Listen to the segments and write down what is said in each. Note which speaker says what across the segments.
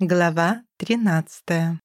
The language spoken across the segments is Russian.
Speaker 1: Глава 13.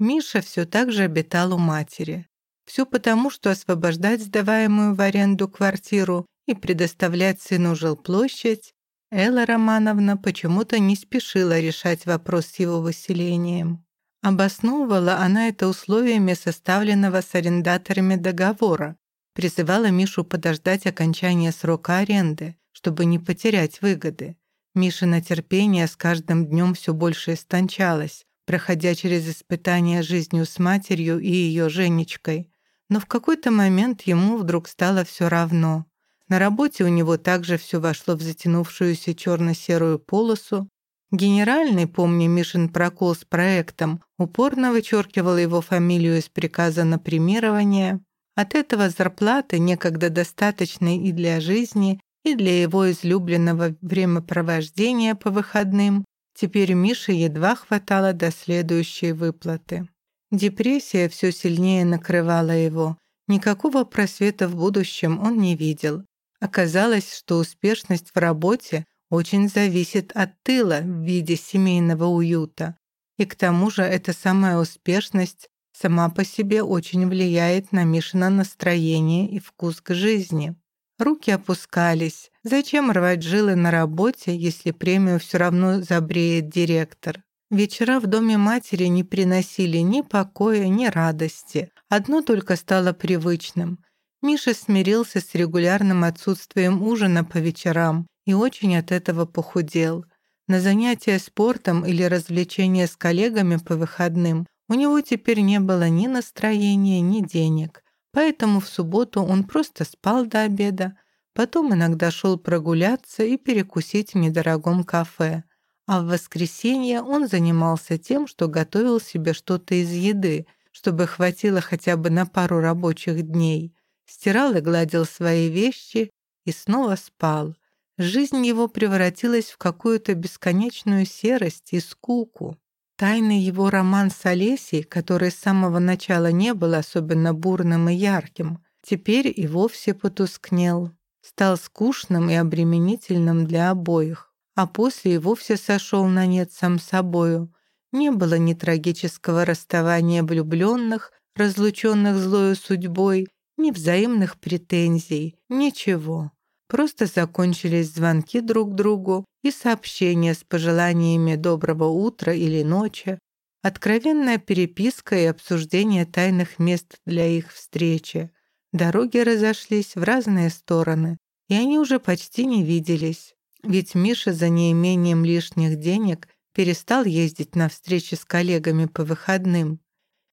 Speaker 1: Миша все так же обитал у матери. Все потому, что освобождать сдаваемую в аренду квартиру и предоставлять сыну жилплощадь Элла Романовна почему-то не спешила решать вопрос с его выселением. Обосновывала она это условиями составленного с арендаторами договора, призывала Мишу подождать окончания срока аренды, чтобы не потерять выгоды. Мишина терпение с каждым днем все больше истончалось, проходя через испытания жизнью с матерью и ее Женечкой. Но в какой-то момент ему вдруг стало все равно. На работе у него также все вошло в затянувшуюся черно-серую полосу. Генеральный, помня Мишин прокол с проектом, упорно вычеркивал его фамилию из приказа на премирование. От этого зарплаты, некогда достаточной и для жизни, и для его излюбленного времяпровождения по выходным теперь Мише едва хватало до следующей выплаты. Депрессия все сильнее накрывала его. Никакого просвета в будущем он не видел. Оказалось, что успешность в работе очень зависит от тыла в виде семейного уюта. И к тому же эта самая успешность сама по себе очень влияет на Мишина настроение и вкус к жизни. Руки опускались. Зачем рвать жилы на работе, если премию все равно забреет директор? Вечера в доме матери не приносили ни покоя, ни радости. Одно только стало привычным. Миша смирился с регулярным отсутствием ужина по вечерам и очень от этого похудел. На занятия спортом или развлечения с коллегами по выходным у него теперь не было ни настроения, ни денег – Поэтому в субботу он просто спал до обеда, потом иногда шел прогуляться и перекусить в недорогом кафе. А в воскресенье он занимался тем, что готовил себе что-то из еды, чтобы хватило хотя бы на пару рабочих дней. Стирал и гладил свои вещи и снова спал. Жизнь его превратилась в какую-то бесконечную серость и скуку. Тайный его роман с Олесей, который с самого начала не был особенно бурным и ярким, теперь и вовсе потускнел, стал скучным и обременительным для обоих, а после и вовсе сошел на нет сам собою. Не было ни трагического расставания влюбленных, разлученных злою судьбой, ни взаимных претензий, ничего. Просто закончились звонки друг другу и сообщения с пожеланиями доброго утра или ночи, откровенная переписка и обсуждение тайных мест для их встречи. Дороги разошлись в разные стороны, и они уже почти не виделись. Ведь Миша за неимением лишних денег перестал ездить на встречи с коллегами по выходным.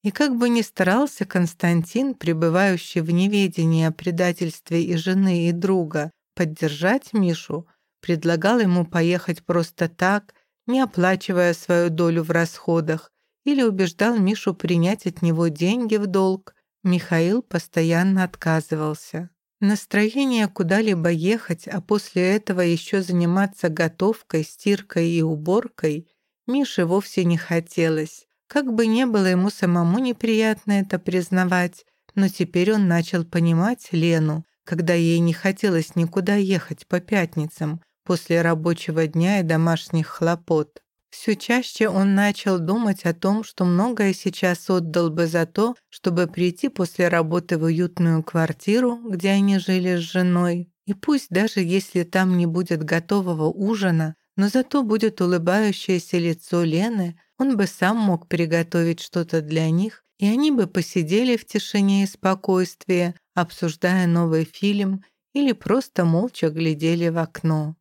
Speaker 1: И как бы ни старался Константин, пребывающий в неведении о предательстве и жены, и друга, поддержать Мишу, предлагал ему поехать просто так, не оплачивая свою долю в расходах, или убеждал Мишу принять от него деньги в долг, Михаил постоянно отказывался. Настроение куда-либо ехать, а после этого еще заниматься готовкой, стиркой и уборкой Мише вовсе не хотелось. Как бы не было ему самому неприятно это признавать, но теперь он начал понимать Лену, когда ей не хотелось никуда ехать по пятницам после рабочего дня и домашних хлопот. Все чаще он начал думать о том, что многое сейчас отдал бы за то, чтобы прийти после работы в уютную квартиру, где они жили с женой. И пусть даже если там не будет готового ужина, но зато будет улыбающееся лицо Лены, он бы сам мог приготовить что-то для них, и они бы посидели в тишине и спокойствии, обсуждая новый фильм или просто молча глядели в окно.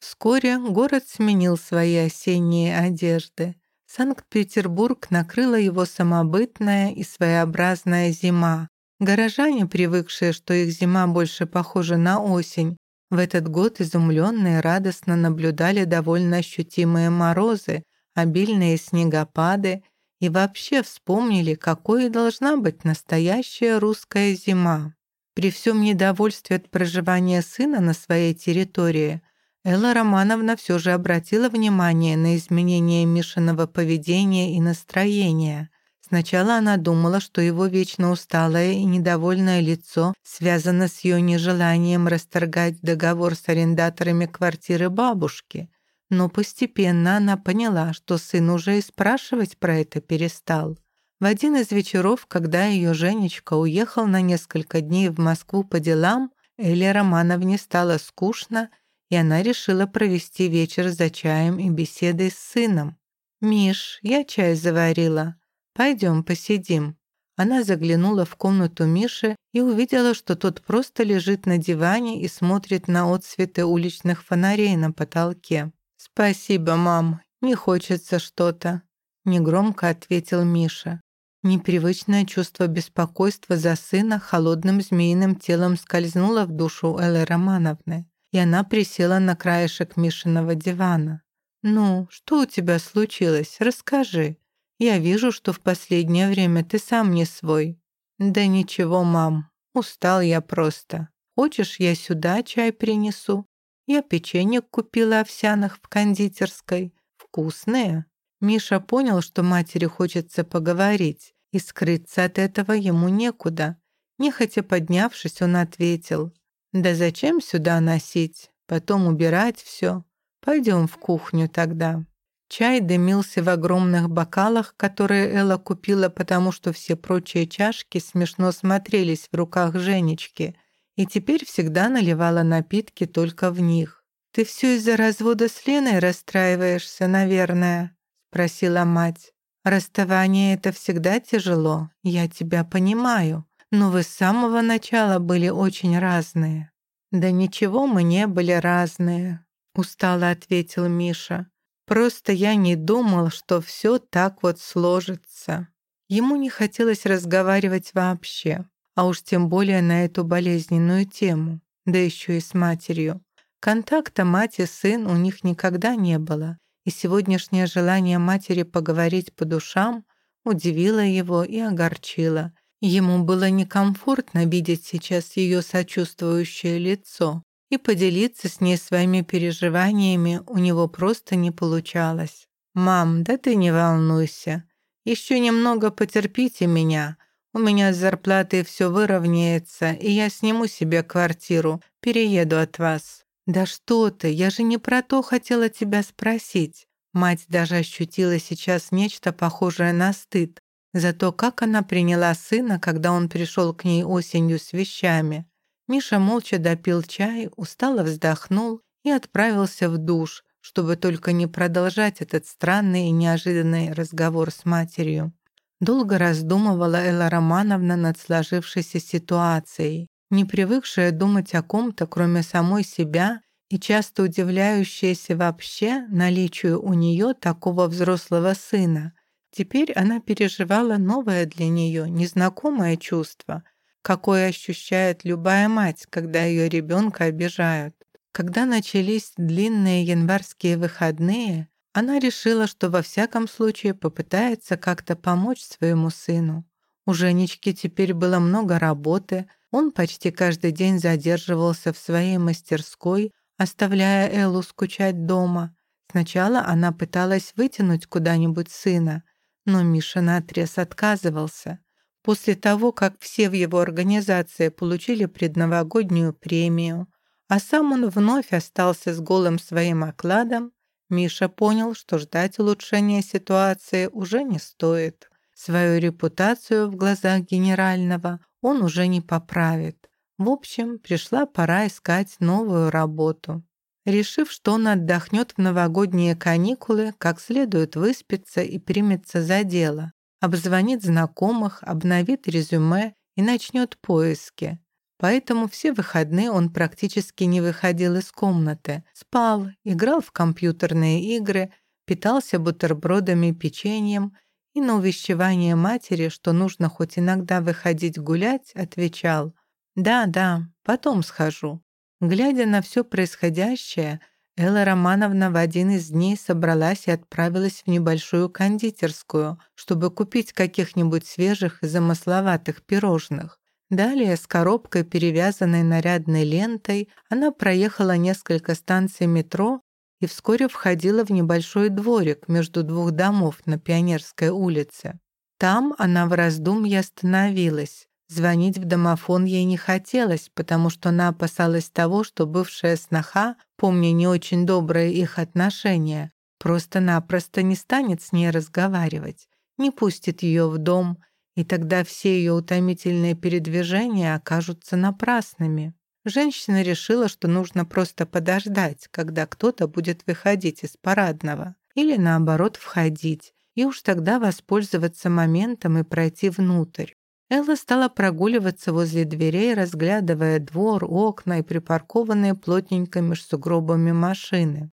Speaker 1: Вскоре город сменил свои осенние одежды. Санкт-Петербург накрыла его самобытная и своеобразная зима. Горожане, привыкшие, что их зима больше похожа на осень, в этот год изумленно и радостно наблюдали довольно ощутимые морозы, обильные снегопады и вообще вспомнили, какой должна быть настоящая русская зима. При всем недовольстве от проживания сына на своей территории, Элла Романовна все же обратила внимание на изменение Мишиного поведения и настроения. Сначала она думала, что его вечно усталое и недовольное лицо связано с ее нежеланием расторгать договор с арендаторами квартиры бабушки. Но постепенно она поняла, что сын уже и спрашивать про это перестал. В один из вечеров, когда ее Женечка уехал на несколько дней в Москву по делам, Элле Романовне стало скучно, и она решила провести вечер за чаем и беседой с сыном. «Миш, я чай заварила. Пойдем посидим». Она заглянула в комнату Миши и увидела, что тот просто лежит на диване и смотрит на отсветы уличных фонарей на потолке. «Спасибо, мам, не хочется что-то», — негромко ответил Миша. Непривычное чувство беспокойства за сына холодным змеиным телом скользнуло в душу Эллы Романовны, и она присела на краешек Мишиного дивана. «Ну, что у тебя случилось? Расскажи. Я вижу, что в последнее время ты сам не свой». «Да ничего, мам. Устал я просто. Хочешь, я сюда чай принесу? Я печенье купила овсяных в кондитерской. Вкусные». Миша понял, что матери хочется поговорить, и скрыться от этого ему некуда. Нехотя поднявшись, он ответил, «Да зачем сюда носить? Потом убирать все. Пойдем в кухню тогда». Чай дымился в огромных бокалах, которые Элла купила, потому что все прочие чашки смешно смотрелись в руках Женечки, и теперь всегда наливала напитки только в них. «Ты все из-за развода с Леной расстраиваешься, наверное?» — спросила мать. «Расставание — это всегда тяжело, я тебя понимаю, но вы с самого начала были очень разные». «Да ничего мы не были разные», — устало ответил Миша. «Просто я не думал, что все так вот сложится». Ему не хотелось разговаривать вообще, а уж тем более на эту болезненную тему, да еще и с матерью. Контакта мать и сын у них никогда не было, и сегодняшнее желание матери поговорить по душам удивило его и огорчило. Ему было некомфортно видеть сейчас ее сочувствующее лицо, и поделиться с ней своими переживаниями у него просто не получалось. «Мам, да ты не волнуйся. Еще немного потерпите меня. У меня с зарплатой все выровняется, и я сниму себе квартиру, перееду от вас». «Да что ты, я же не про то хотела тебя спросить». Мать даже ощутила сейчас нечто похожее на стыд за то, как она приняла сына, когда он пришел к ней осенью с вещами. Миша молча допил чай, устало вздохнул и отправился в душ, чтобы только не продолжать этот странный и неожиданный разговор с матерью. Долго раздумывала Элла Романовна над сложившейся ситуацией не привыкшая думать о ком-то, кроме самой себя, и часто удивляющаяся вообще наличию у нее такого взрослого сына. Теперь она переживала новое для нее, незнакомое чувство, какое ощущает любая мать, когда ее ребенка обижают. Когда начались длинные январские выходные, она решила, что во всяком случае попытается как-то помочь своему сыну. У Женечки теперь было много работы, он почти каждый день задерживался в своей мастерской, оставляя Эллу скучать дома. Сначала она пыталась вытянуть куда-нибудь сына, но Миша наотрез отказывался. После того, как все в его организации получили предновогоднюю премию, а сам он вновь остался с голым своим окладом, Миша понял, что ждать улучшения ситуации уже не стоит. Свою репутацию в глазах генерального он уже не поправит. В общем, пришла пора искать новую работу. Решив, что он отдохнет в новогодние каникулы, как следует выспится и примется за дело, обзвонит знакомых, обновит резюме и начнет поиски. Поэтому все выходные он практически не выходил из комнаты, спал, играл в компьютерные игры, питался бутербродами печеньем и на увещевание матери, что нужно хоть иногда выходить гулять, отвечал «Да, да, потом схожу». Глядя на все происходящее, Элла Романовна в один из дней собралась и отправилась в небольшую кондитерскую, чтобы купить каких-нибудь свежих и замысловатых пирожных. Далее, с коробкой, перевязанной нарядной лентой, она проехала несколько станций метро и вскоре входила в небольшой дворик между двух домов на Пионерской улице. Там она в раздумье остановилась, Звонить в домофон ей не хотелось, потому что она опасалась того, что бывшая сноха, помня не очень добрые их отношения, просто-напросто не станет с ней разговаривать, не пустит ее в дом, и тогда все ее утомительные передвижения окажутся напрасными. Женщина решила, что нужно просто подождать, когда кто-то будет выходить из парадного, или наоборот входить, и уж тогда воспользоваться моментом и пройти внутрь. Элла стала прогуливаться возле дверей, разглядывая двор, окна и припаркованные плотненько меж сугробами машины.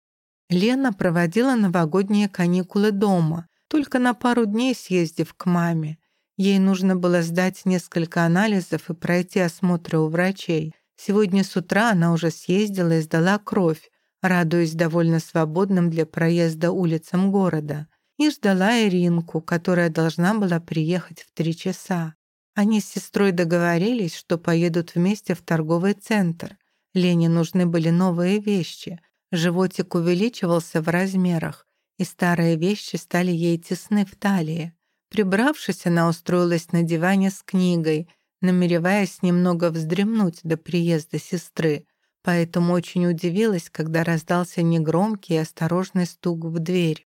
Speaker 1: Лена проводила новогодние каникулы дома, только на пару дней съездив к маме. Ей нужно было сдать несколько анализов и пройти осмотры у врачей. Сегодня с утра она уже съездила и сдала кровь, радуясь довольно свободным для проезда улицам города. И ждала Иринку, которая должна была приехать в три часа. Они с сестрой договорились, что поедут вместе в торговый центр. Лене нужны были новые вещи. Животик увеличивался в размерах, и старые вещи стали ей тесны в талии. Прибравшись, она устроилась на диване с книгой, намереваясь немного вздремнуть до приезда сестры, поэтому очень удивилась, когда раздался негромкий и осторожный стук в дверь.